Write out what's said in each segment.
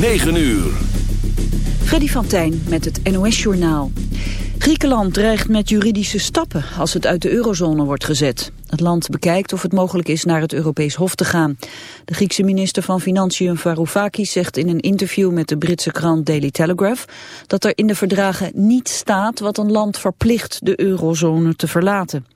9 uur. Freddy van Tijn met het NOS-journaal. Griekenland dreigt met juridische stappen als het uit de eurozone wordt gezet. Het land bekijkt of het mogelijk is naar het Europees Hof te gaan. De Griekse minister van Financiën Varoufakis zegt in een interview met de Britse krant Daily Telegraph dat er in de verdragen niet staat wat een land verplicht de eurozone te verlaten.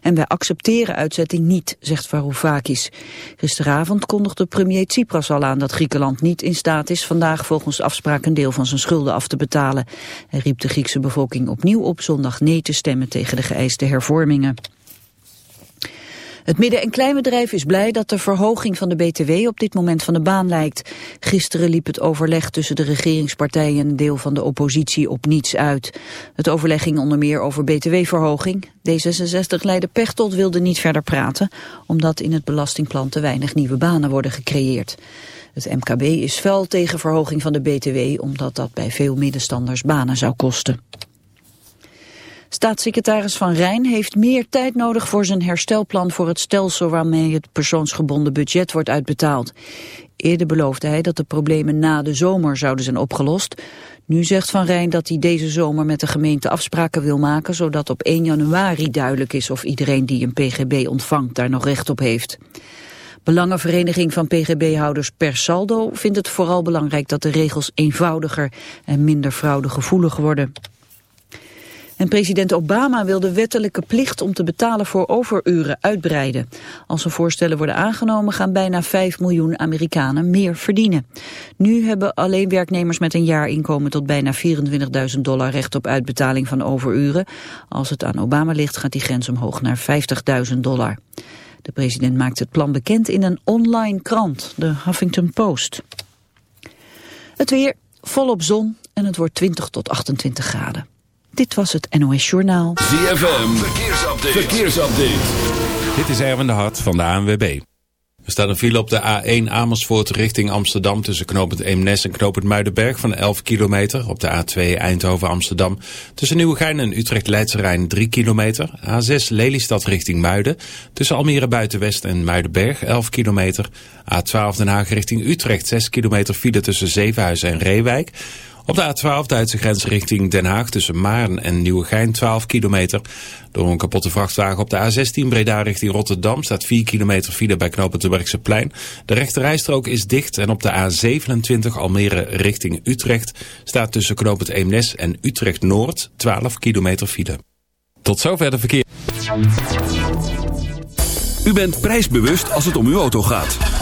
En wij accepteren uitzetting niet, zegt Varoufakis. Gisteravond kondigde premier Tsipras al aan dat Griekenland niet in staat is vandaag volgens afspraak een deel van zijn schulden af te betalen. Hij riep de Griekse bevolking opnieuw op zondag nee te stemmen tegen de geëiste hervormingen. Het midden- en kleinbedrijf is blij dat de verhoging van de BTW op dit moment van de baan lijkt. Gisteren liep het overleg tussen de regeringspartijen en deel van de oppositie op niets uit. Het overleg ging onder meer over BTW-verhoging. D66-leider Pechtold wilde niet verder praten, omdat in het belastingplan te weinig nieuwe banen worden gecreëerd. Het MKB is fel tegen verhoging van de BTW, omdat dat bij veel middenstanders banen zou kosten. Staatssecretaris Van Rijn heeft meer tijd nodig voor zijn herstelplan voor het stelsel waarmee het persoonsgebonden budget wordt uitbetaald. Eerder beloofde hij dat de problemen na de zomer zouden zijn opgelost. Nu zegt Van Rijn dat hij deze zomer met de gemeente afspraken wil maken, zodat op 1 januari duidelijk is of iedereen die een pgb ontvangt daar nog recht op heeft. Belangenvereniging van pgb-houders per saldo vindt het vooral belangrijk dat de regels eenvoudiger en minder fraudegevoelig worden. En president Obama wil de wettelijke plicht om te betalen voor overuren uitbreiden. Als zijn voorstellen worden aangenomen gaan bijna 5 miljoen Amerikanen meer verdienen. Nu hebben alleen werknemers met een jaarinkomen tot bijna 24.000 dollar recht op uitbetaling van overuren. Als het aan Obama ligt gaat die grens omhoog naar 50.000 dollar. De president maakt het plan bekend in een online krant, de Huffington Post. Het weer, volop zon en het wordt 20 tot 28 graden. Dit was het NOS Journaal. ZFM, verkeersupdate. verkeersupdate. Dit is Erwin de Hart van de ANWB. Er staat een file op de A1 Amersfoort richting Amsterdam... tussen knooppunt Eemnes en knooppunt Muidenberg van 11 kilometer. Op de A2 Eindhoven-Amsterdam. Tussen Nieuwegein en Utrecht-Leidse Rijn 3 kilometer. A6 Lelystad richting Muiden. Tussen Almere Buitenwest en Muidenberg 11 kilometer. A12 Den Haag richting Utrecht 6 kilometer file tussen Zevenhuizen en Reewijk. Op de A12 Duitse grens richting Den Haag tussen Maarn en Nieuwegein 12 kilometer. Door een kapotte vrachtwagen op de A16 Breda richting Rotterdam staat 4 kilometer file bij knooppunt plein. De rechterrijstrook is dicht en op de A27 Almere richting Utrecht staat tussen knooppunt Eemnes en Utrecht Noord 12 kilometer file. Tot zover de verkeer. U bent prijsbewust als het om uw auto gaat.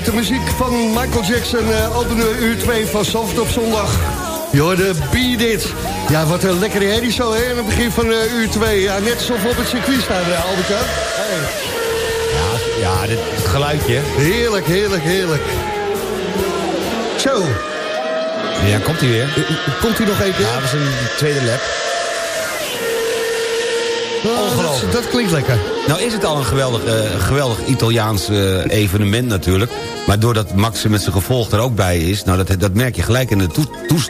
Met de muziek van Michael Jackson uh, openen we uur 2 van Soft op zondag. Je hoorde Beat It. Ja, wat een lekkere herrie zo, hè, aan het begin van uh, uur 2. Ja, net alsof op het circuit staan, uh, Albert hey. Ja, ja dit, het geluidje. Heerlijk, heerlijk, heerlijk. Zo. Ja, komt hij weer. Komt hij nog keer? Ja, dat was een tweede lap. Ongelooflijk. Dat, dat, klinkt lekker. Nou is het al een geweldig, uh, geweldig Italiaans uh, evenement natuurlijk. Maar doordat Max met zijn gevolg er ook bij is... Nou, dat, dat merk je gelijk in de toe, toe,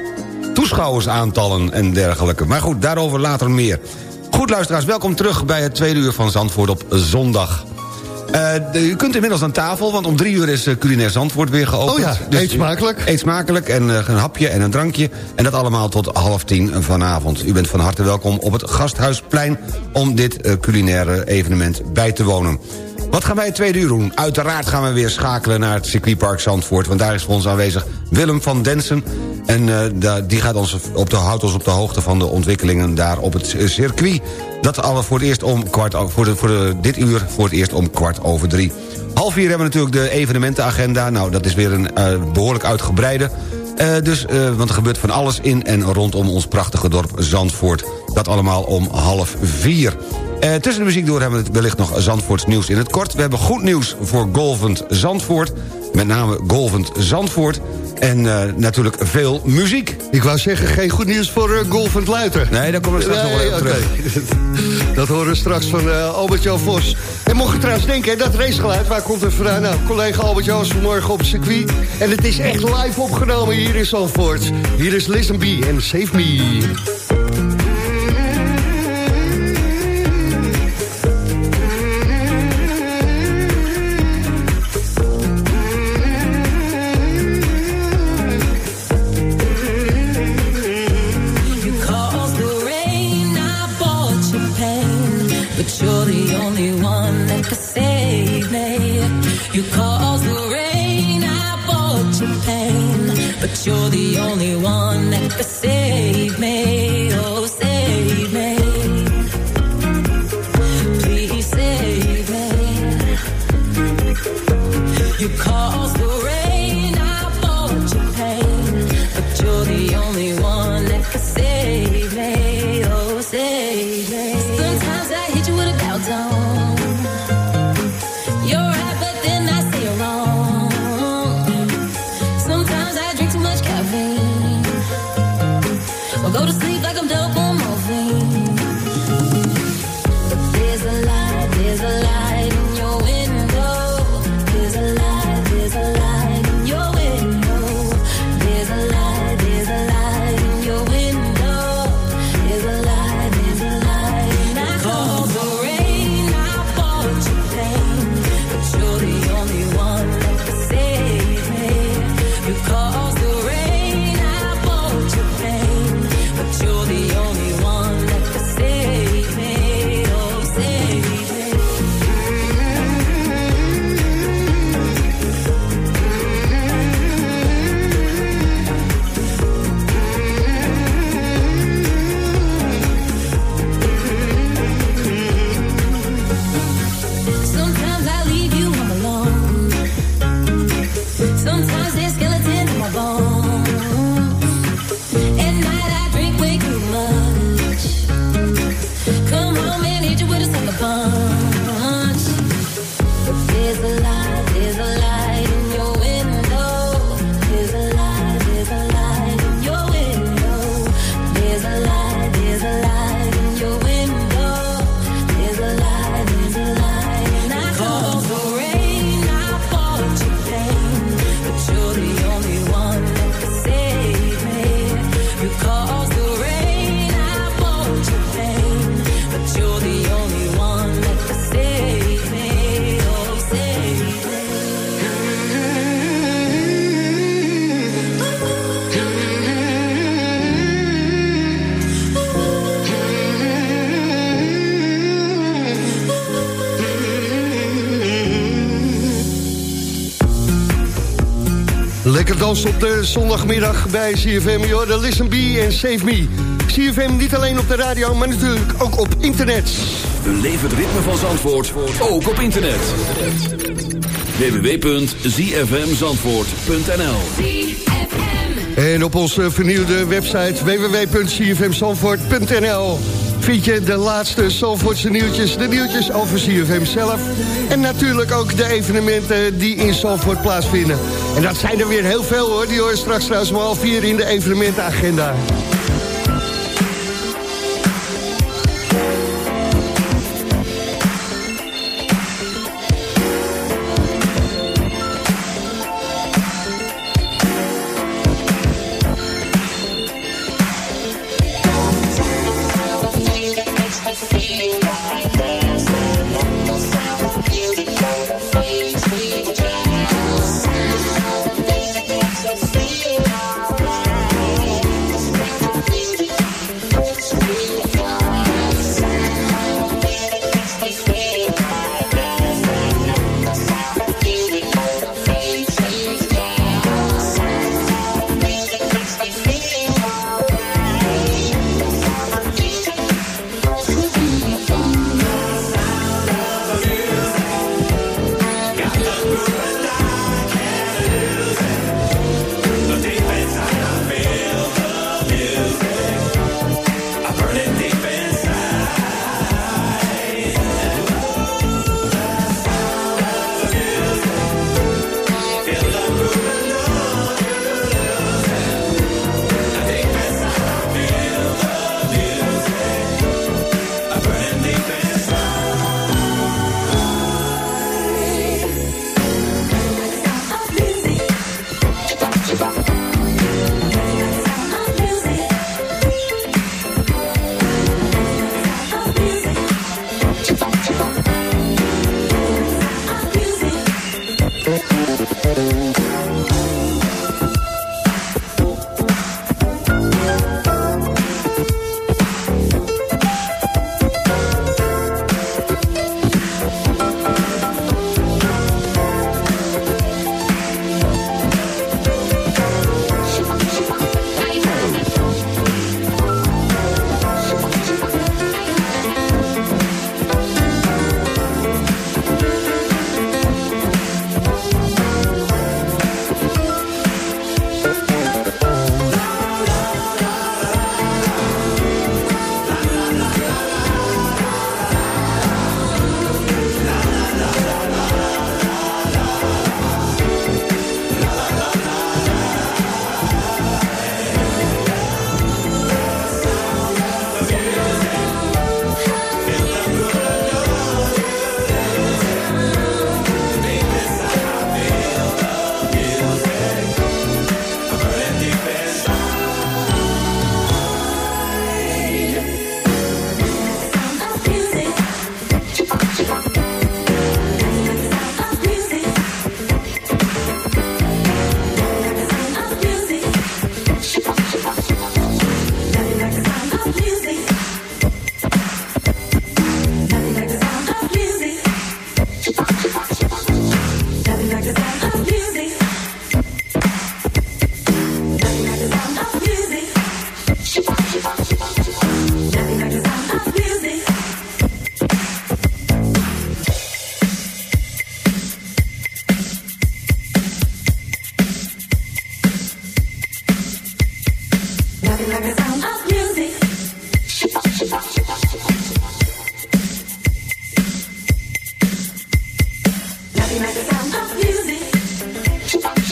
toeschouwersaantallen en dergelijke. Maar goed, daarover later meer. Goed luisteraars, welkom terug bij het tweede uur van Zandvoort op zondag. Uh, u kunt inmiddels aan tafel, want om drie uur is uh, culinair Zandvoort weer geopend. Oh ja, dus eet smakelijk. Eet smakelijk en uh, een hapje en een drankje. En dat allemaal tot half tien vanavond. U bent van harte welkom op het Gasthuisplein... om dit culinaire evenement bij te wonen. Wat gaan wij het tweede uur doen? Uiteraard gaan we weer schakelen naar het circuitpark Zandvoort... want daar is voor ons aanwezig Willem van Densen. En uh, die gaat ons op de, houdt ons op de hoogte van de ontwikkelingen daar op het circuit. Dat alle voor het eerst om kwart voor, de, voor de, dit uur voor het eerst om kwart over drie. Half vier hebben we natuurlijk de evenementenagenda. Nou, dat is weer een uh, behoorlijk uitgebreide. Uh, dus, uh, want er gebeurt van alles in en rondom ons prachtige dorp Zandvoort. Dat allemaal om half vier. Uh, tussen de muziek door hebben we wellicht nog Zandvoorts nieuws in het kort. We hebben goed nieuws voor Golvend Zandvoort. Met name Golvend Zandvoort. En natuurlijk veel muziek. Ik wou zeggen, geen goed nieuws voor Golvend Luiter. Nee, daar komen we straks nee, nog wel okay. terug. dat horen we straks van Albert-Jan Vos. En mocht je trouwens denken, dat racegeluid, waar komt het vandaan? Nou, collega Albert-Jan was vanmorgen op circuit. En het is echt live opgenomen hier in Zandvoort. Hier is Listen B en Save Me. Dansen op de zondagmiddag bij CFM. De Listen B en Save Me. CFM niet alleen op de radio, maar natuurlijk ook op internet. Beleef het ritme van Zandvoort, ook op internet. www.zfmzandvoort.nl En op onze vernieuwde website www.cfmzandvoort.nl vind je de laatste Zandvoortse nieuwtjes, de nieuwtjes over CFM zelf. En natuurlijk ook de evenementen die in Zandvoort plaatsvinden. En dat zijn er weer heel veel hoor, die hoor je straks trouwens om half vier in de evenementenagenda.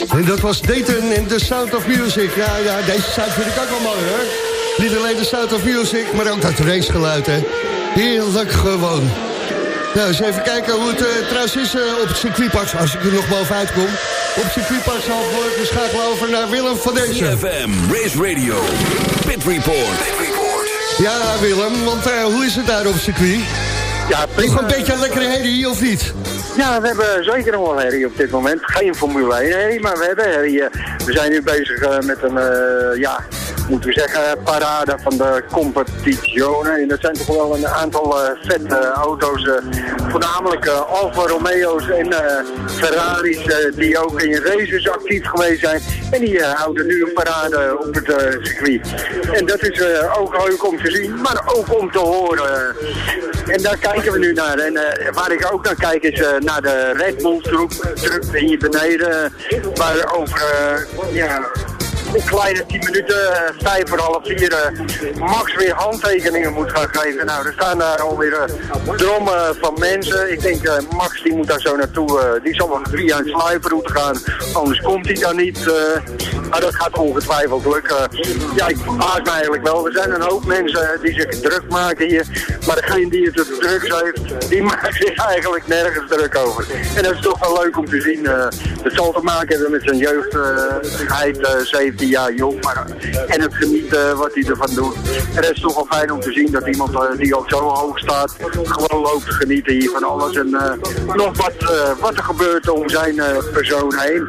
En dat was Dayton en The Sound of Music. Ja, ja, deze sound vind ik ook wel mooi, hoor. Niet alleen de Sound of Music, maar ook dat racegeluid, hè. Heerlijk gewoon. Nou, eens even kijken hoe het uh, trouwens is uh, op het circuitpark, als ik er nog bovenuit kom. Op het circuitpark Zandvoort, we schakelen over naar Willem van deze. CFM, Race Radio, Pit Report. Ja, Willem, want uh, hoe is het daar op het circuit? Ja, Nog een beetje een lekkere herrie, of niet? Ja, we hebben zeker nog wel herrie op dit moment. Geen Formule 1 herrie, maar we hebben herrie. eh, We zijn nu bezig eh, met een, eh, ja, moeten we zeggen, parade van de competitionen. En dat zijn toch wel een aantal eh, vette auto's, eh, voornamelijk eh, Alfa Romeo's en Ferraris, die ook in races actief geweest zijn. En die houden nu een parade op het circuit. En dat is ook leuk om te zien, maar ook om te horen. En daar kijken we nu naar. En waar ik ook naar kijk is naar de Red Bull troep, hier beneden. waar over ja, een kleine 10 minuten, eh, vijf voor half vier, eh, Max weer handtekeningen moet gaan geven. Nou, er staan daar alweer uh, drommen van mensen. Ik denk, eh, Max die moet daar zo naartoe. eh, die zal wel via een sluiproute gaan, anders komt hij dan niet. eh. maar dat gaat ongetwijfeld lukken. ja, ik verbaas me eigenlijk wel. Er zijn een hoop mensen die zich druk maken hier. Maar degene die het het drugs heeft, die maakt zich eigenlijk nergens druk over. En dat is toch wel leuk om te zien. eh het zal te maken hebben met zijn jeugd. eh, eh, 17 jaar jong. Maar, en het genieten wat hij ervan doet. Het is toch wel fijn om te zien dat iemand eh, die al zo hoog staat, gewoon loopt te genieten hier van alles. En eh, nog wat, eh, wat er gebeurt om zijn eh, persoon heen.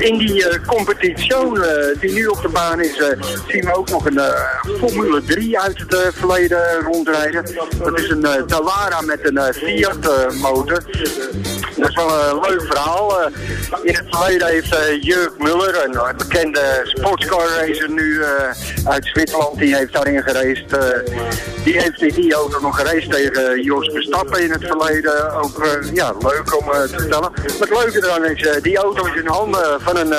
In die eh, competitie eh, die nu op de baan is, eh, zien we ook nog een eh, Formule 3 uit het eh, verleden rondrijden. Dat is een Dallara met een eh, Fiat eh, motor. Dat is wel een leuk verhaal. Eh, in het verleden heeft eh, Jurk Muller, een bekende sportscar racer nu eh, uit Zwitserland, die heeft daarin eh, die heeft die auto nog geraced tegen Jos Verstappen in het verleden. Ook ja, leuk om te vertellen. Maar het leuke eraan is, die auto is in handen van een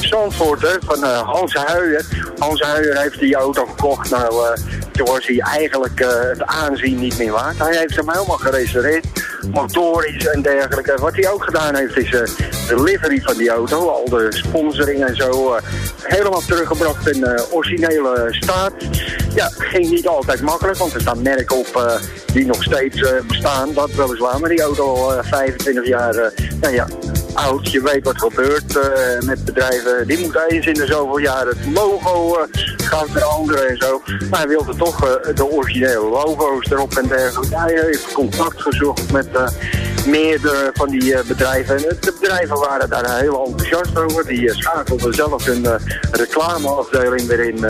Zandvoorter, van Hans Huijer. Hans Huijer heeft die auto gekocht. Nou, toen was hij eigenlijk het aanzien niet meer waard. Hij heeft hem helemaal gerestaureerd, motorisch en dergelijke. Wat hij ook gedaan heeft is uh, de livery van die auto, al de sponsoring en zo, uh, helemaal teruggebracht in originele staat. Ja, ging niet altijd makkelijk, want er staan merken op uh, die nog steeds bestaan, dat weliswaar. Maar die auto al 25 jaar, nou ja, oud. Je weet wat gebeurt uh, met bedrijven. Die moeten eens in de zoveel jaar het logo uh, gaan veranderen en zo. Maar hij wilde toch uh, de originele logo's erop en dergelijke. Hij heeft contact gezocht met meerdere van die bedrijven. En de bedrijven waren daar heel enthousiast over. Die schakelden zelf hun reclameafdeling weer in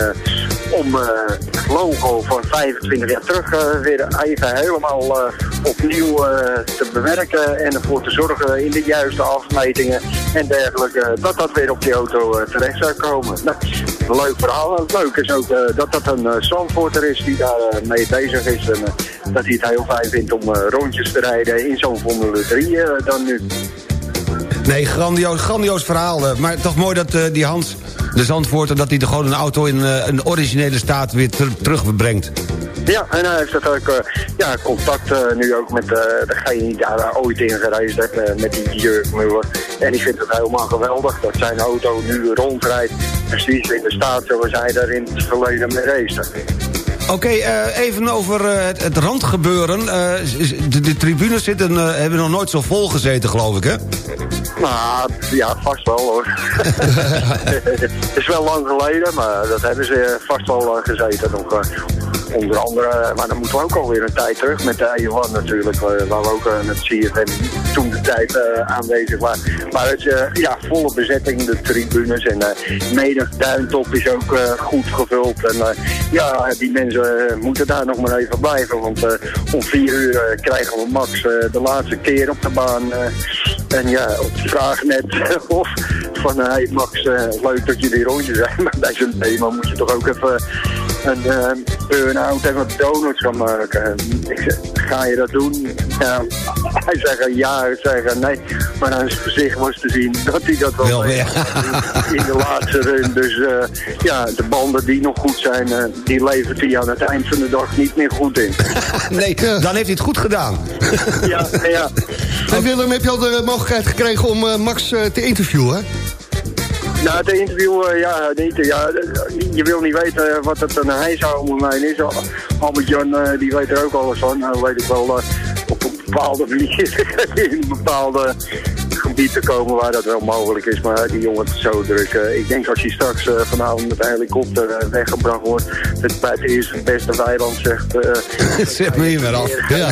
om het logo van 25 jaar terug weer even helemaal opnieuw te bewerken en ervoor te zorgen in de juiste afmetingen en dergelijke, dat dat weer op die auto terecht zou komen. Nou, leuk verhaal. Het leuke is ook dat dat een Zandvoorter is die daar mee bezig is en dat hij het heel fijn vindt om rondjes te rijden in zo'n Formule 3 dan nu. Nee, grandioos, grandioos verhaal. Maar toch mooi dat uh, die Hans, de Zandvoorter... dat hij er gewoon een auto in een originele staat weer ter terugbrengt. Ja, en hij heeft uh, ja, contact uh, nu ook met uh, degene die daar ooit in gereisd heeft, met die Jurk Muller. En die vindt het helemaal geweldig dat zijn auto nu rondrijdt, precies in de staat zoals hij daar in het verleden mee race. Oké, okay, uh, even over uh, het, het, randgebeuren. Uh, de, de, tribunes zitten, hebben nog nooit zo vol gezeten, geloof ik, hè? Nou, ja, vast wel, hoor. het is wel lang geleden, maar dat hebben ze vast wel gezeten nog. Onder andere, maar dan moeten we ook alweer een tijd terug met de Ejuan natuurlijk, waar we ook met CFM toen de tijd uh, aanwezig waren. Maar het is ja, volle bezetting, de tribunes en menig duintop is ook goed gevuld. En ja, die mensen moeten daar nog maar even blijven, want om vier uur krijgen we Max de laatste keer op de baan. en ja, op de vraag net of van, hey Max, leuk dat jullie rondjes zijn, maar bij zo'n thema moet je toch ook even een uh, burn-out en wat donuts gaan maken. Ik zeg, ga je dat doen? Ja, hij zei ja, ik zei nee. Maar aan zijn gezicht was te zien dat hij dat wel, wel deed. in de laatste run. Dus uh, ja, de banden die nog goed zijn, uh, die levert hij aan het eind van de dag niet meer goed in. nee, dan heeft hij het goed gedaan. ja, ja. Hey Willem, heb je al de mogelijkheid gekregen om uh, Max te interviewen? Nou, het interview, uh, ja, niet. Ja, je wil niet weten wat het een heisa om mij is. Albert Jan, uh, die weet er ook alles van. Nou, weet ik wel uh, op een bepaalde manier, in een bepaalde gebied te komen waar dat wel mogelijk is. Maar die jongen is zo druk. Eh, ik denk als hij straks uh, vanavond met een helikopter uh, weggebracht wordt, dat bij het eerste beste weiland zegt... zeg me hier weer af. Ja.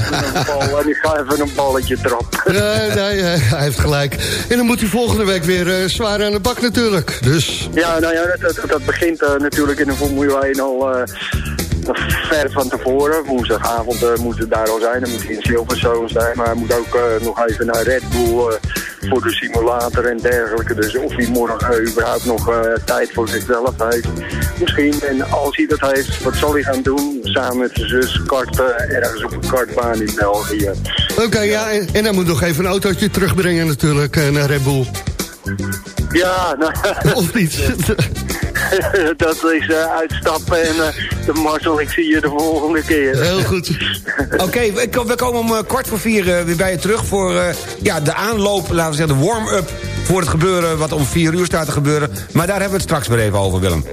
en ik ga even een balletje trappen. nee, nee, hij heeft gelijk. En dan moet hij volgende week weer zwaar aan de bak natuurlijk. Dus... Ja, nou ja, dat, dat, dat begint natuurlijk in de Formule 1 al ver van tevoren. Woensdagavond uh, moet het daar al zijn. Dan moet hij in Silverstone zijn. Maar hij moet ook uh, nog even naar Red Bull uh, voor de simulator en dergelijke. Dus of hij morgen überhaupt nog tijd voor zichzelf heeft. Misschien. En als hij dat heeft, wat zal hij gaan doen? Samen met zijn zus karten ergens op een kartbaan in België. Oké, ja. En, en hij moet nog even een autootje terugbrengen natuurlijk naar Red Bull. Ja, nou... Of niet? dat is uh, uitstappen en uh, de Marcel, ik zie je de volgende keer. Heel goed. Oké, okay, we komen om uh, kwart voor vier weer bij je terug voor ja, de aanloop, laten we zeggen, de warm-up voor het gebeuren wat om vier uur staat te gebeuren. Maar daar hebben we het straks weer even over, Willem.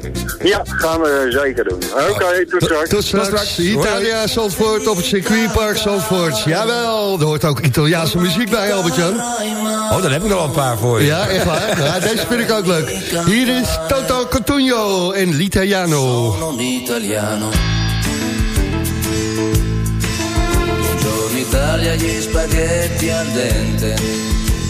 Ja, gaan we zeker doen. Oké, okay, tot straks. Tot straks. Tot straks. Italia, Zandvoort op het circuitpark Zandvoort. Jawel, er hoort ook Italiaanse muziek bij, Albert-Jan. Oh, daar heb ik nog wel een paar voor je. Ja, echt waar. Ja, deze vind ik ook leuk. Hier is Toto Cotugno en L'Italiano. Italiano. Buongiorno Italia, gli spaghetti al dente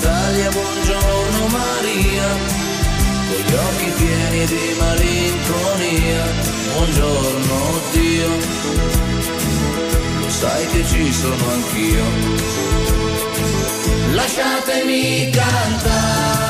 Italia, buongiorno Maria, con gli occhi pieni di malinconia. Buongiorno Dio, lo sai che ci sono anch'io. Lasciatemi cantare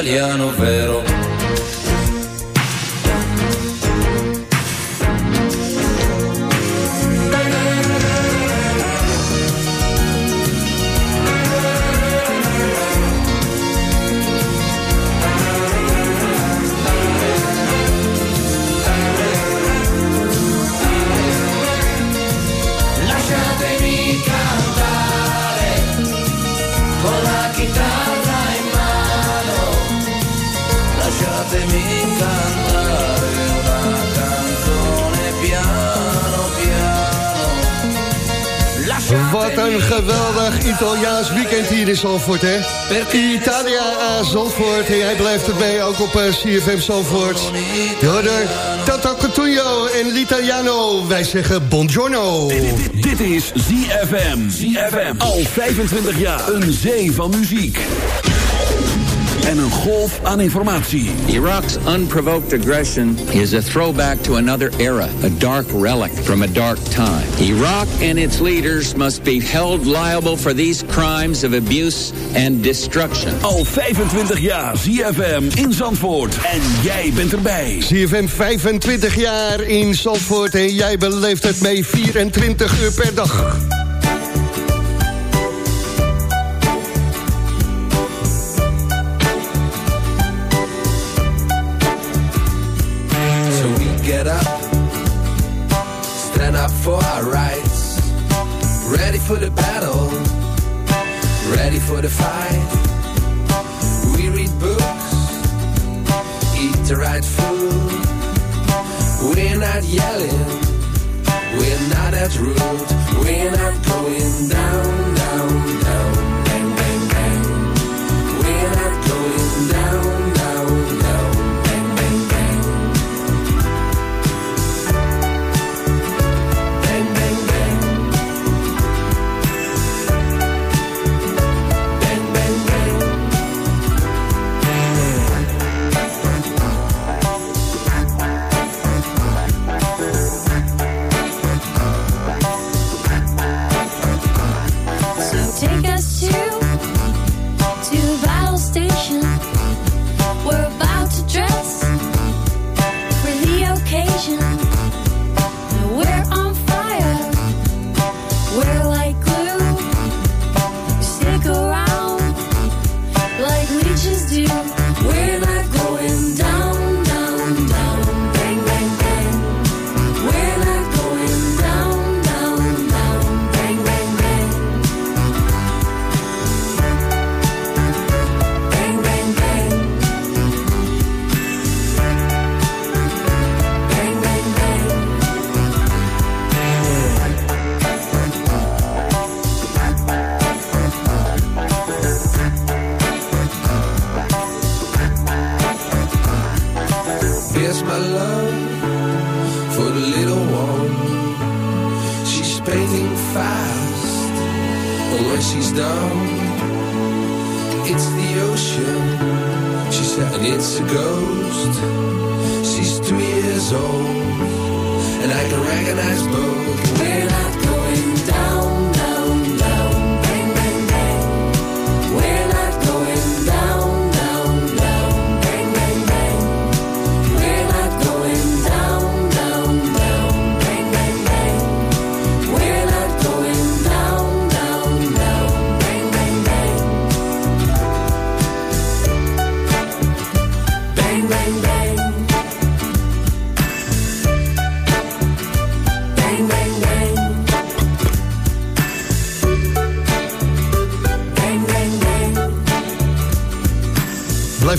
italiano vero. Italiaans weekend hier in Zandvoort, hè? Italia aan Zandvoort. En jij blijft erbij, ook op uh, CFM Zandvoort. Jorder, Toto Cotugno en L'Italiano. Wij zeggen buongiorno. Dit, dit is ZFM. ZFM. Al 25 jaar. Een zee van muziek. En een golf aan informatie. Iraq's unprovoked aggression is a throwback to another era, a dark relic from a dark time. Iraq and its leaders must be held liable for these crimes of abuse and destruction. Al 25 jaar ZFM in Zandvoort. En jij bent erbij. CFM 25 jaar in Zandvoort en jij beleeft het mee 24 uur per dag.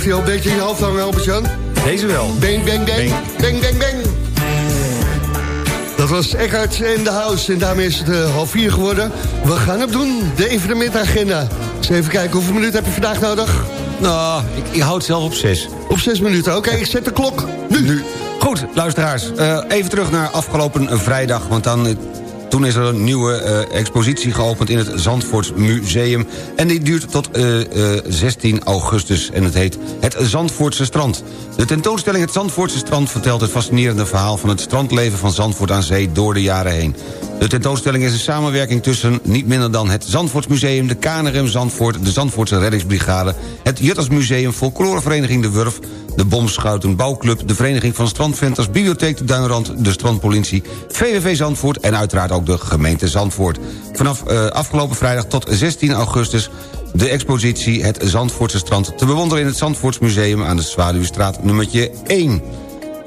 Blijft hij al een beetje in je hoofd hangen, Albert-Jan? Deze wel. Bang, bang, bang. Bang, bang, bang. Dat was Eckhart en de House. En daarmee is het eh, half vier geworden. We gaan het doen, de evenementagenda. Eens even kijken, hoeveel minuten heb je vandaag nodig? Nou, ik, ik houd zelf op zes. Op zes minuten. Oké, ik zet de klok. Nu. Goed, luisteraars. eh, even terug naar afgelopen vrijdag. Want dan, eh, toen is er een nieuwe eh, expositie geopend in het Zandvoorts Museum. En die duurt tot eh, eh, 16 augustus. En het heet Het Zandvoortse Strand. De tentoonstelling Het Zandvoortse Strand vertelt het fascinerende verhaal... van het strandleven van Zandvoort aan zee door de jaren heen. De tentoonstelling is een samenwerking tussen niet minder dan het Zandvoortsmuseum... de KNRM Zandvoort, de Zandvoortse Reddingsbrigade... het Juttersmuseum, Folklorevereniging De Wurf... de Bomschuiten Bouwclub, de Vereniging van Strandventers... Bibliotheek de Duinrand, de Strandpolitie, VWV Zandvoort... en uiteraard ook de gemeente Zandvoort. Vanaf eh, afgelopen vrijdag tot 16 augustus de expositie Het Zandvoortse Strand... te bewonderen in het Zandvoortsmuseum aan de Zwaluwstraat nummertje 1.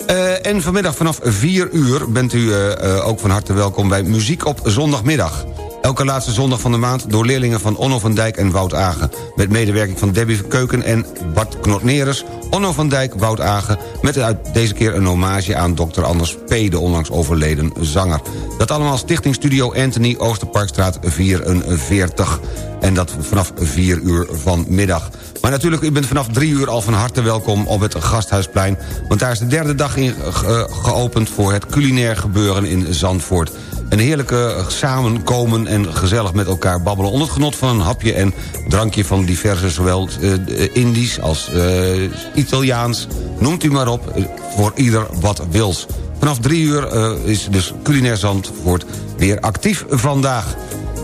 Eh, en vanmiddag vanaf 4 uur bent u eh, ook van harte welkom bij Muziek op Zondagmiddag. Elke laatste zondag van de maand door leerlingen van Onno van Dijk en Wout Agen. Met medewerking van Debbie Keuken en Bart Knotneres... Onno van Dijk, Wout Agen... met deze keer een hommage aan Dr. Anders P., de onlangs overleden zanger. Dat allemaal Stichting Studio Anthony, Oosterparkstraat 44. En dat vanaf 4 uur vanmiddag. Maar natuurlijk, u bent vanaf 3 uur al van harte welkom op het Gasthuisplein. Want daar is de derde dag in ge- geopend voor het culinair gebeuren in Zandvoort. Een heerlijke samenkomen en gezellig met elkaar babbelen... onder het genot van een hapje en drankje van diverse... zowel uh, Indisch als uh, Italiaans, noemt u maar op... voor ieder wat wils. Vanaf drie uur is dus Culinair Zandvoort weer actief vandaag.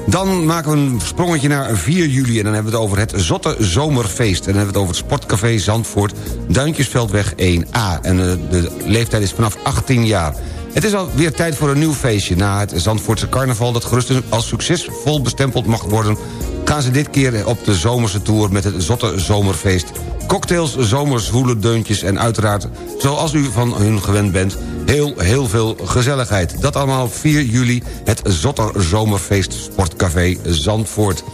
Dan maken we een sprongetje naar 4 juli... en dan hebben we het over het Zotte Zomerfeest. En dan hebben we het over het Sportcafé Zandvoort... Duintjesveldweg 1A. En de leeftijd is vanaf 18 jaar. Het is alweer tijd voor een nieuw feestje. Na het Zandvoortse carnaval dat gerust als succesvol bestempeld mag worden... gaan ze dit keer op de zomerse tour met het Zotte Zomerfeest. Cocktails, zomers, deuntjes en uiteraard, zoals u van hun gewend bent... heel, heel veel gezelligheid. Dat allemaal 4 juli, het Zotter Zomerfeest Sportcafé Zandvoort.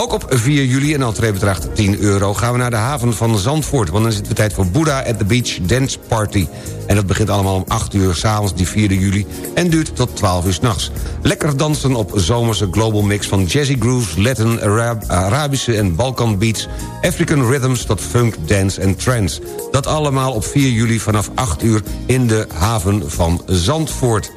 Ook op 4 juli, en entree bedraagt 10 euro... gaan we naar de haven van Zandvoort. Want dan is het weer tijd voor Buddha at the Beach Dance Party. En dat begint allemaal om 8 uur s'avonds, die 4 juli... en duurt tot 12 uur s'nachts. Lekker dansen op zomerse global mix van jazzy grooves... Latin, Arab, Arabische en Balkan beats... African rhythms tot funk, dance en trance. Dat allemaal op 4 juli vanaf 8 uur in de haven van Zandvoort.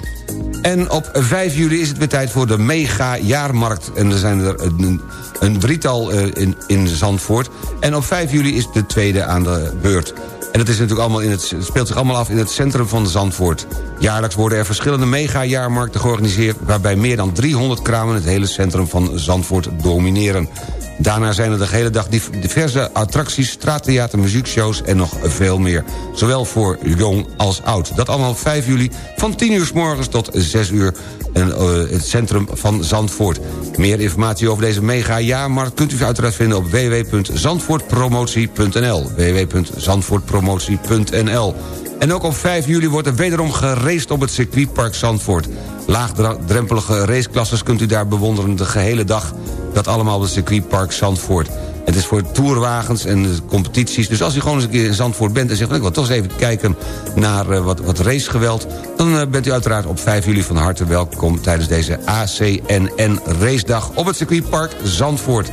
En op 5 juli is het weer tijd voor de mega-jaarmarkt. En er zijn er een, een drietal uh, in, in Zandvoort. En op 5 juli is de tweede aan de beurt. En het, is natuurlijk allemaal in het, het speelt zich allemaal af in het centrum van Zandvoort. Jaarlijks worden er verschillende mega-jaarmarkten georganiseerd... waarbij meer dan 300 kramen het hele centrum van Zandvoort domineren. Daarna zijn er de hele dag diverse attracties, straattheater, muziekshows en nog veel meer. Zowel voor jong als oud. Dat allemaal 5 juli van 10 uur s morgens tot 6 uur in uh, het centrum van Zandvoort. Meer informatie over deze mega-jaarmarkt kunt u uiteraard vinden op www.zandvoortpromotie.nl www.zandvoortpromotie.nl en ook op 5 juli wordt er wederom geraced op het circuitpark Zandvoort. Laagdrempelige raceklasses kunt u daar bewonderen de gehele dag. Dat allemaal op het circuitpark Zandvoort. Het is voor tourwagens en competities. Dus als u gewoon eens een keer in Zandvoort bent en zegt... ik wil toch eens even kijken naar uh, wat, wat racegeweld... dan uh, bent u uiteraard op 5 juli van harte welkom... tijdens deze ACNN Racedag op het circuitpark Zandvoort.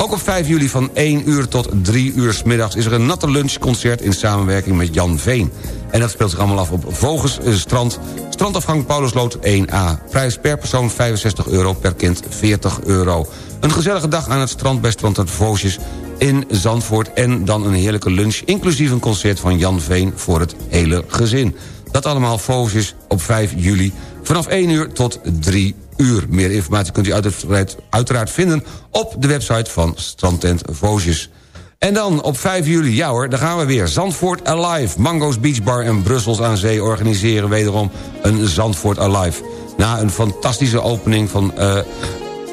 Ook op 5 juli van 1 uur tot 3 uur s middags... is er een natte lunchconcert in samenwerking met Jan Veen. En dat speelt zich allemaal af op Vogelsstrand... Strandafgang Paulusloot 1A. Prijs per persoon 65 euro, per kind 40 euro. Een gezellige dag aan het strand bij Strand Voosjes in Zandvoort... en dan een heerlijke lunch, inclusief een concert van Jan Veen... voor het hele gezin. Dat allemaal Voosjes op 5 juli vanaf 1 uur tot 3 uur. Meer informatie kunt u uiteraard, vinden op de website van Strandtent Voosjes. En dan op 5 juli, ja hoor, daar gaan we weer. Zandvoort Alive. Mango's Beach Bar en Brussels aan Zee organiseren wederom een Zandvoort Alive. Na een fantastische opening van... Uh,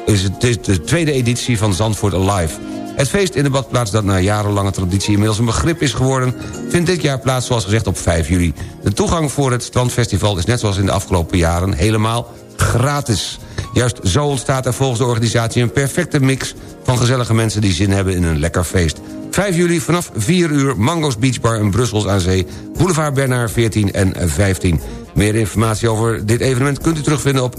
is het, de tweede editie van Zandvoort Alive. Het feest in de badplaats dat na jarenlange traditie inmiddels een begrip is geworden... vindt dit jaar plaats zoals gezegd op 5 juli. De toegang voor het strandfestival is net zoals in de afgelopen jaren helemaal gratis. Juist zo ontstaat er volgens de organisatie een perfecte mix... van gezellige mensen die zin hebben in een lekker feest. 5 juli vanaf 4 uur Mango's Beach Bar in Brussels aan Zee... Boulevard Bernard 14 en 15. Meer informatie over dit evenement kunt u terugvinden op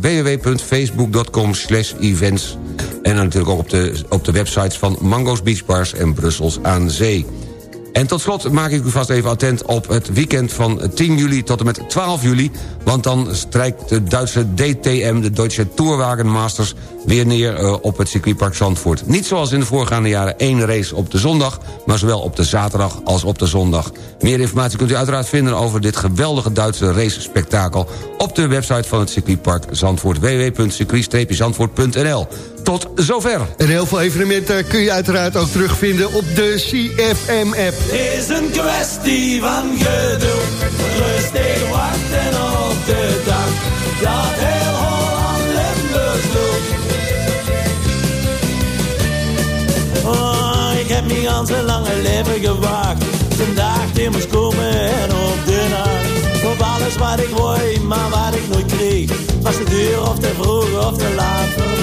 www.facebook.com events. En natuurlijk ook op de, op de websites van Mango's Beach Bars en Brussels aan Zee. En tot slot maak ik u vast even attent op het weekend van 10 juli tot en met 12 juli... want dan strijkt de Duitse DTM, de Deutsche Tourwagen Masters... weer neer uh, op het circuitpark Zandvoort. Niet zoals in de voorgaande jaren één race op de zondag... maar zowel op de zaterdag als op de zondag. Meer informatie kunt u uiteraard vinden over dit geweldige Duitse race-spektakel... op de website van het circuitpark Zandvoort www.circuit-zandvoort.nl tot zover. En heel veel evenementen kun je uiteraard ook terugvinden op de CFM-app. is een kwestie van geduld. Rustig wachten op de dag. Dat heel Holland Limburg doet. Oh, ik heb mijn ganse lange leven gewacht. Vandaag die moest komen en op de nacht. Op alles wat ik wou, maar wat ik nooit kreeg. Was de deur of te vroeg of te laat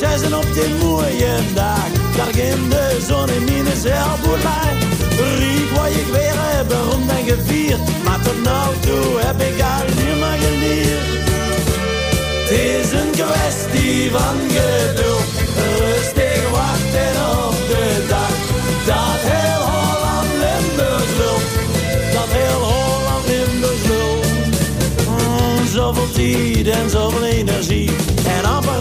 mij. Wachten op die mooie dag. Dat ik in de zon in mijn zeilboerderij. Riep wat ik weer heb, rond en gevierd. Maar tot nou toe heb ik al niet meer geleerd. Het is een kwestie van geduld. Rustig wachten op de dag. Dat heel Holland Limburg lult. Dat heel Holland Limburg lult. Mm, zoveel en zoveel energie.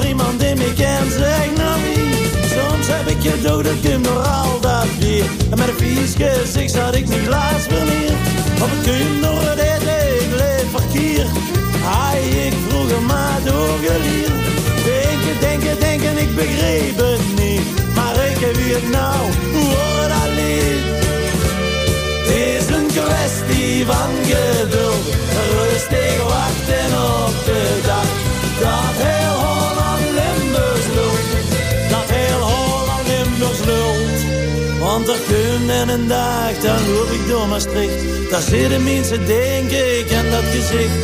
En amper iemand die me kent, zegt nou wie. Soms heb ik gedood, dat komt door al dat bier. En met een vies gezicht zat ik mijn glaas verlier. Op het kun door het eten, ik leef verkeerd. Hij, ik vroeg hem maar doorgelier. Denken, denken, denken, ik begreep het niet. Maar ik heb wie het nou, hoor dat lied. Het is een kwestie van geduld. Rustig wachten op de dag. Dat en een dag, dan loop ik door Maastricht. Daar zitten mensen, denk ik, en dat gezicht.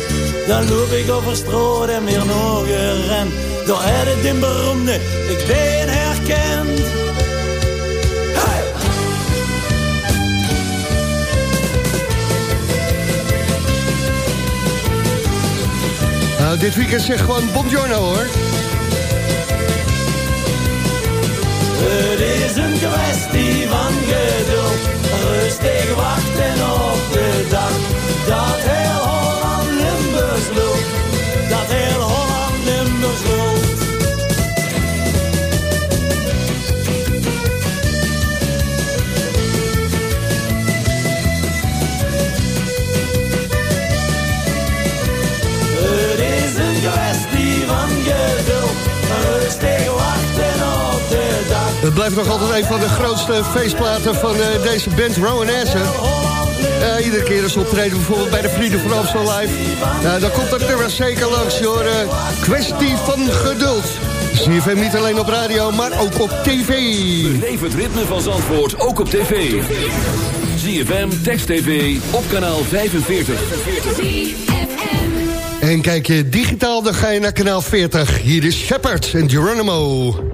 Dan loop ik over straat en weer nog een ren. Door het in beroemde, ik ben herkend. Hey! Nou, dit weekend zeg gewoon Buongiorno hoor. Het is een rustig wachten op de dag. Dat heel Holland Limburgs lult, Het blijft nog altijd een van de grootste feestplaten van eh, deze band Rowan Essen. Eh, iedere keer als optreden, bijvoorbeeld bij de Vrienden van Amstel Live. Nou, dan komt dat nummer zeker langs, hoor. Eh, kwestie van geduld. CFM niet alleen op radio, maar ook op tv. Beleef het ritme van Zandvoort ook op tv. ZFM, Text TV, op kanaal 45. En kijk je digitaal, dan ga je naar kanaal 40. Hier is Shepard en Geronimo.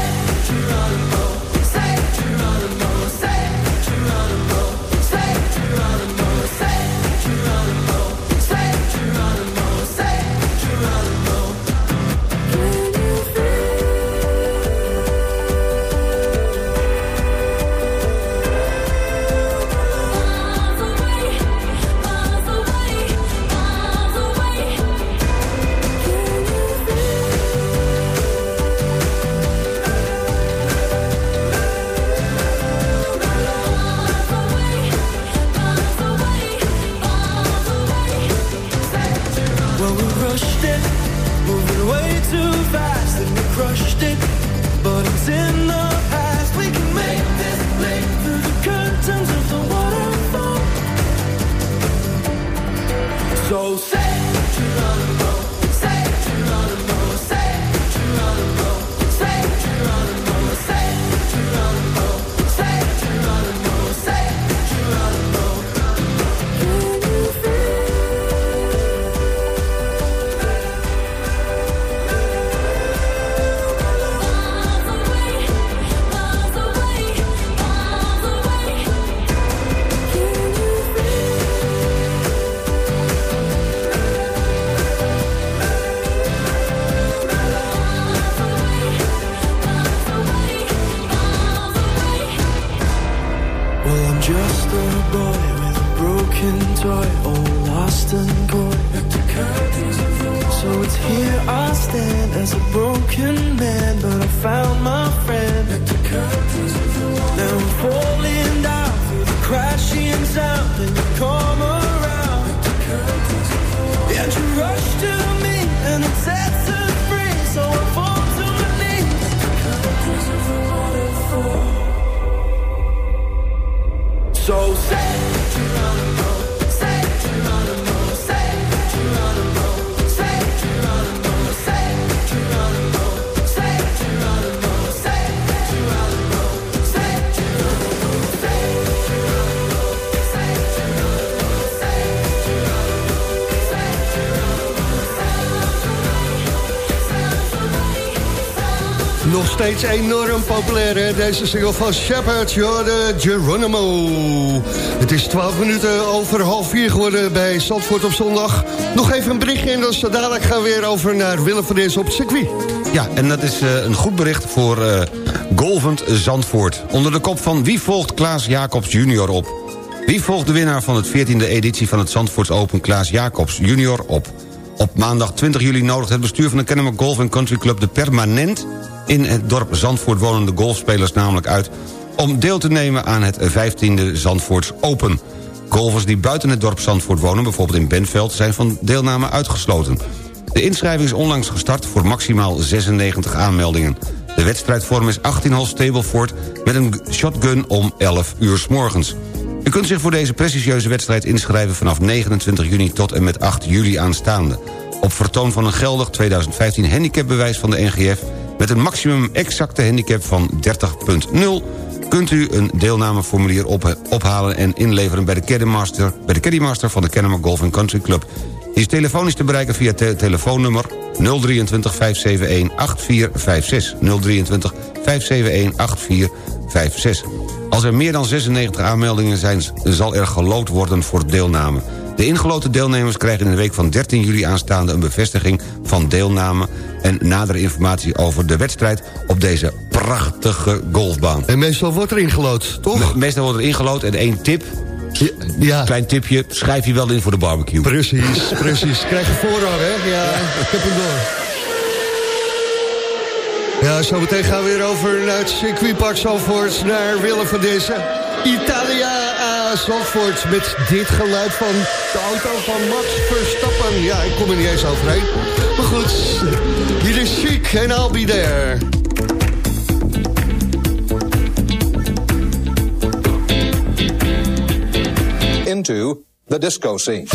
broken toy, all lost and coy. So it's here I stand as a broken man, but I found my friend. Now I'm falling down through the crashing sound, and you come around. And you rush to me, and it sets us free. So I fall to my knees. So say steeds enorm populair, hè? Deze single van Shepard, de Geronimo. Het is 12 minuten over half vier geworden bij Zandvoort op zondag. Nog even een berichtje en dan zo dadelijk gaan we weer over naar Willem van Dees op het circuit. Ja, en dat is uh, een goed bericht voor uh, golvend Zandvoort. Onder de kop van wie volgt Klaas Jacobs junior op? Wie volgt de winnaar van het 14e editie van het Zandvoorts Open Klaas Jacobs junior op? Op maandag 20 juli nodigt het bestuur van de Kennemer Golf Country Club... de permanent in het dorp Zandvoort wonende golfspelers namelijk uit... om deel te nemen aan het 15e Zandvoorts Open. Golfers die buiten het dorp Zandvoort wonen, bijvoorbeeld in Benveld... zijn van deelname uitgesloten. De inschrijving is onlangs gestart voor maximaal 96 aanmeldingen. De wedstrijdvorm is 18 hol Stableford met een shotgun om 11 uur s morgens. U kunt zich voor deze prestigieuze wedstrijd inschrijven... vanaf 29 juni tot en met 8 juli aanstaande. Op vertoon van een geldig 2015 handicapbewijs van de NGF... met een maximum exacte handicap van 30.0 kunt u een deelnameformulier ophalen en inleveren bij de Caddymaster, bij de Caddymaster van de Kennemer Golf Country Club. Die is telefonisch te bereiken via te telefoonnummer 023 571 8456. 023 571 8456. Als er meer dan 96 aanmeldingen zijn, zal er gelood worden voor deelname. De ingeloten deelnemers krijgen in de week van 13 juli aanstaande... een bevestiging van deelname en nadere informatie over de wedstrijd... op deze prachtige golfbaan. En meestal wordt er ingelood, toch? meestal wordt er ingelood en één tip... Ja. Klein tipje, schrijf je wel in voor de barbecue. Precies, precies. Krijg je voorrang, hè? Ja, ik heb hem door. Ja, zometeen gaan we weer over naar het circuitpark Zandvoort... naar Willem van deze Italia A Zandvoort... met dit geluid van de auto van Max Verstappen. Ja, ik kom er niet eens overheen. Maar goed, hier is Chic en I'll be there. Into the disco scene.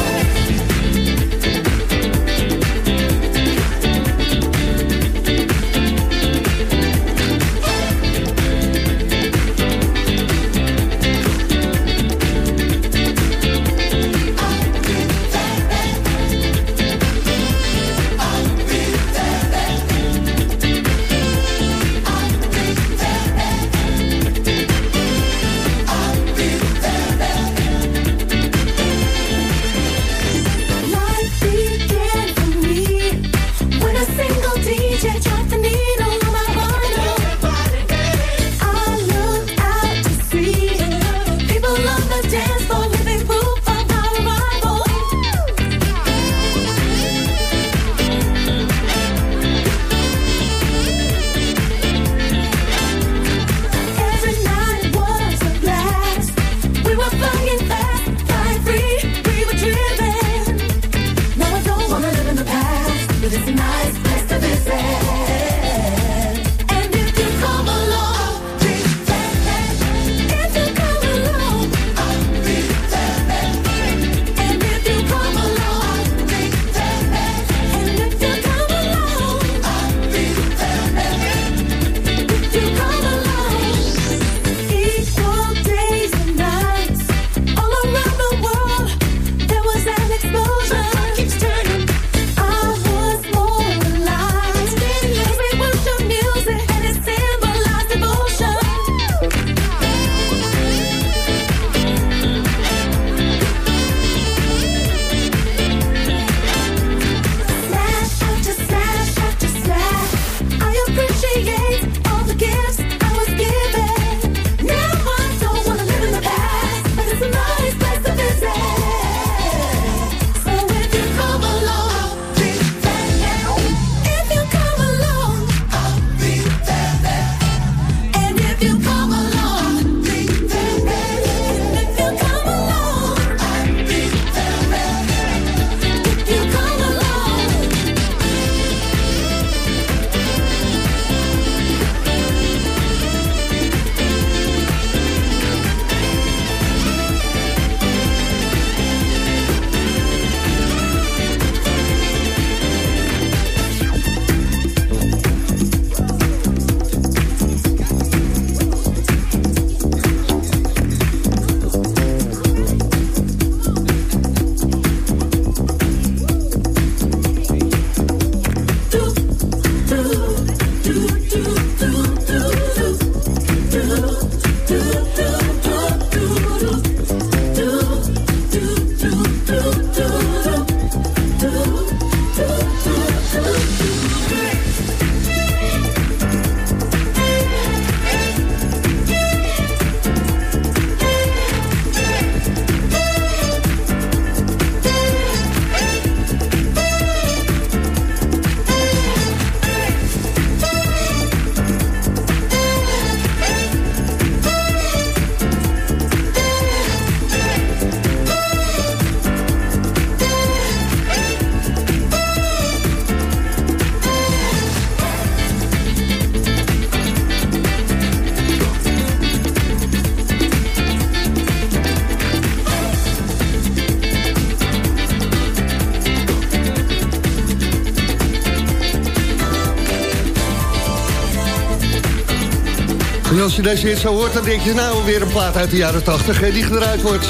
Als je deze hit zo hoort, dan denk je nou weer een plaat uit de jaren 80 hè, die gedraaid wordt.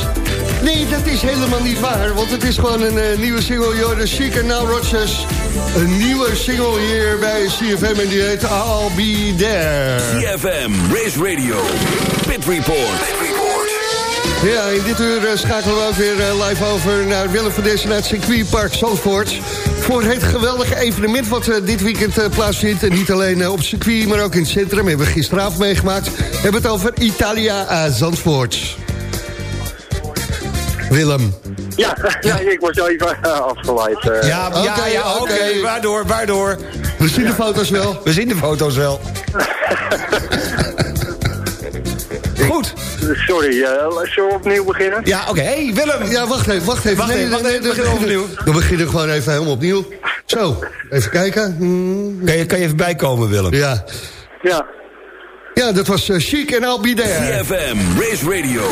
Nee, dat is helemaal niet waar, want het is gewoon een eh, nieuwe single. Jordan Chic en Now Rogers. Een nieuwe single hier bij CFM en die heet I'll Be There. CFM, Race Radio, Pit Report. Ja, in dit uur eh, schakelen we ook weer eh, live over naar Willem van Dessen uit circuitpark Zandvoort. Voor het geweldige evenement wat eh, dit weekend eh, plaatsvindt. En niet alleen eh, op het circuit, maar ook in het centrum. Hebben we gisteravond meegemaakt. We hebben het over Italia aan Zandvoort. Willem. Ja, ja, ik was even uh, afgeleid. Ja, ja, Oké, ja, oké. oké. Waardoor, waardoor? We zien de foto's wel. We zien de foto's wel. Sorry, eh, zullen we opnieuw beginnen? Ja, oké. Hey, Willem. Ja, wacht even, wacht even. Wacht even, wacht even, we beginnen opnieuw. We beginnen gewoon even helemaal opnieuw. Zo, even kijken. Hmm, Kan je, kan je even bijkomen, Willem? Ja. Ja. ja, dat was eh, Chic en I'll Be There. CFM, Race Radio,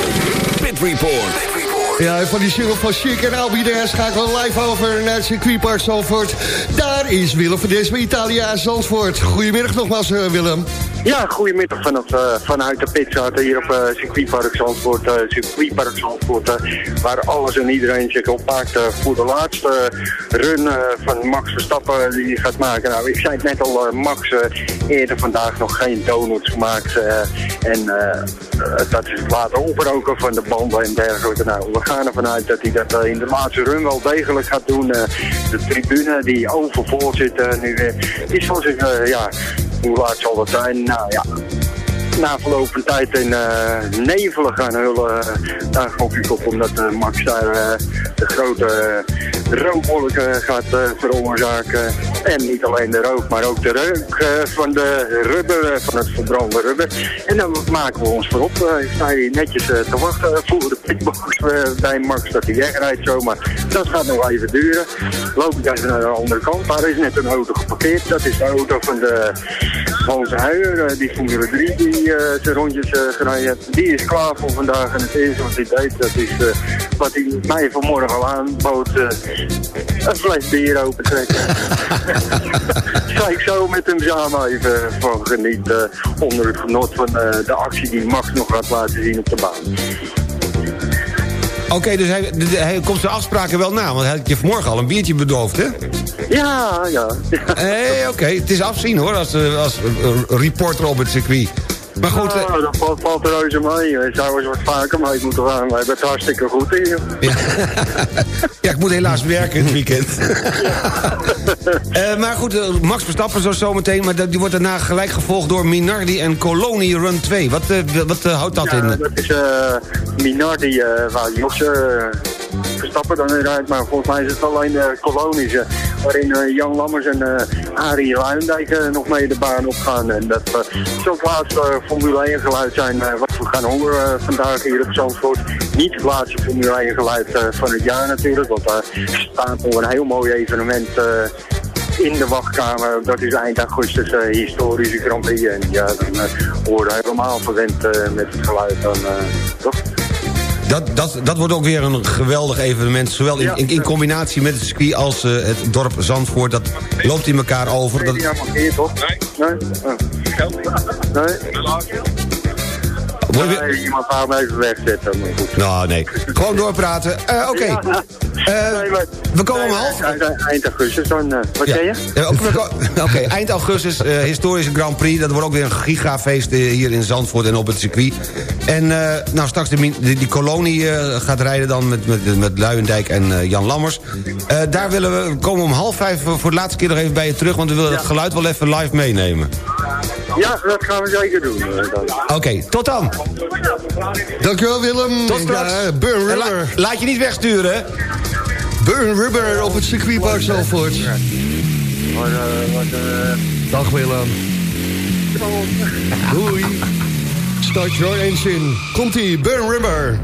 Pit Report. Ja, en van die single van Chic en I'll Be There schakelen we live over naar het circuitpark Zandvoort. Daar is Willem van Des bij Italia Zandvoort. Goedemiddag nogmaals, eh, Willem. Ja, goedemiddag vanaf, eh, vanuit de pitstraat hier op uh, circuitpark Zandvoort. eh, circuitpark Zandvoort, waar alles en iedereen zich opmaakt eh, voor de laatste run van Max Verstappen die hij gaat maken. Nou, ik zei het net al, Max eerder vandaag nog geen donuts gemaakt. en dat is het laten oproken van de banden en dergelijke. Nou, we gaan ervan uit dat hij dat in de laatste run wel degelijk gaat doen. De tribune die overvol zit nu weer, is van zich, ja, dat zijn? Nou ja, na verloop van tijd in eh, nevelen gaan hullen. daar gok ik op, omdat eh, Max daar eh, de grote uh, rookwolken gaat veroorzaken. En niet alleen de rook, maar ook de reuk van de rubber, van het verbrande rubber. En dan maken we ons voorop. Ik sta hier netjes te wachten voor de pitbox eh, bij Max dat hij wegrijdt zo. Maar dat gaat nog even duren. Loop ik even naar de andere kant. Daar is net een auto geparkeerd. Dat is de auto van de Hans Huijer, die Formule 3 die eh, zijn rondjes eh, gereden heeft. Die is klaar voor vandaag en het eerste wat hij deed, dat is eh, wat hij mij vanmorgen al aanbood, een fles bier open trekken. Ga ik zo met hem samen even van genieten onder het genot van de actie die Max nog gaat laten zien op de baan. Oké, dus hij, hij komt zijn afspraken wel na. Want hij had je vanmorgen al een biertje bedoofd, hè? Ja, ja. Hé, oké. Het is afzien, hoor, als, als reporter op het circuit. Maar goed, eh, Oh, dat valt, valt er reuze mee. Zouden eens wat vaker mee moeten gaan. We hebben het hartstikke goed hier. ja, ik moet helaas werken het weekend. Eh, maar goed, eh, Max Verstappen zo zometeen... maar die wordt daarna gelijk gevolgd door Minardi en Coloni Run 2. Wat, eh, wat eh, houdt dat Ja, in? dat is eh Minardi eh waar Jos eh, Verstappen dan rijdt. Maar volgens mij is het alleen de kolonische. Waarin eh, Jan Lammers en eh Arie eh, nog mee de baan opgaan. En dat uh, het laatste Formule 1 geluid zijn wat we gaan horen vandaag hier op Zandvoort. Niet het laatste Formule 1 geluid van het jaar natuurlijk. Want daar staat nog een heel mooi evenement... in de wachtkamer. Dat is eind augustus historische Grand Prix. En ja, dan uh, worden helemaal verwend met het geluid dan, toch? Dat, dat, dat wordt ook weer een geweldig evenement. Zowel in, in, in combinatie met het circuit als eh, het dorp Zandvoort. Dat loopt in elkaar over. Dat, Ja, maar hier toch? Nee? Nee? Nee? Iemand gaat hem even wegzetten. Maar goed. nou, nee. Gewoon doorpraten. Eh, Oké. Eh, Nee, we komen om half... eind- augustus dan. eh, wat Ja. zei je? Oké, eind augustus, historische Grand Prix. Dat wordt ook weer een gigafeest hier in Zandvoort en op het circuit. En nou, straks de, die, die kolonie gaat rijden dan met, met, met Luijendijk en Jan Lammers. Daar willen we we komen om half vijf voor de laatste keer nog even bij je terug... want we willen het geluid wel even live meenemen. Ja, dat gaan we zeker doen. Oké, tot dan. Dankjewel Willem. Tot straks. Ja, Burn la- Rubber. laat je niet wegsturen, hè? Burn Rubber op het circuitpark Zandvoort. Maar, eh, eh, Dag Willem. Doei. Start your engine. Komt-ie, Burn Rubber.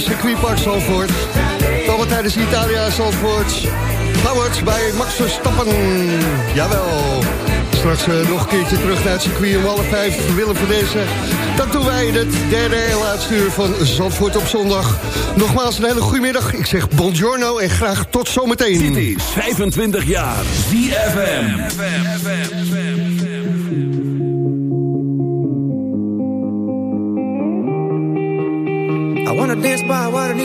Circuitpark Zandvoort. Allemaal tijdens Italia Zandvoort. Powered bij Max Verstappen. Jawel. Straks uh, nog een keertje terug naar het circuit om half vijf. Willem van deze. Dan doen wij het derde en laatste uur van Zandvoort op zondag. Nogmaals een hele goede middag. Ik zeg buongiorno en graag tot zometeen. Dit is 25 jaar ZFM.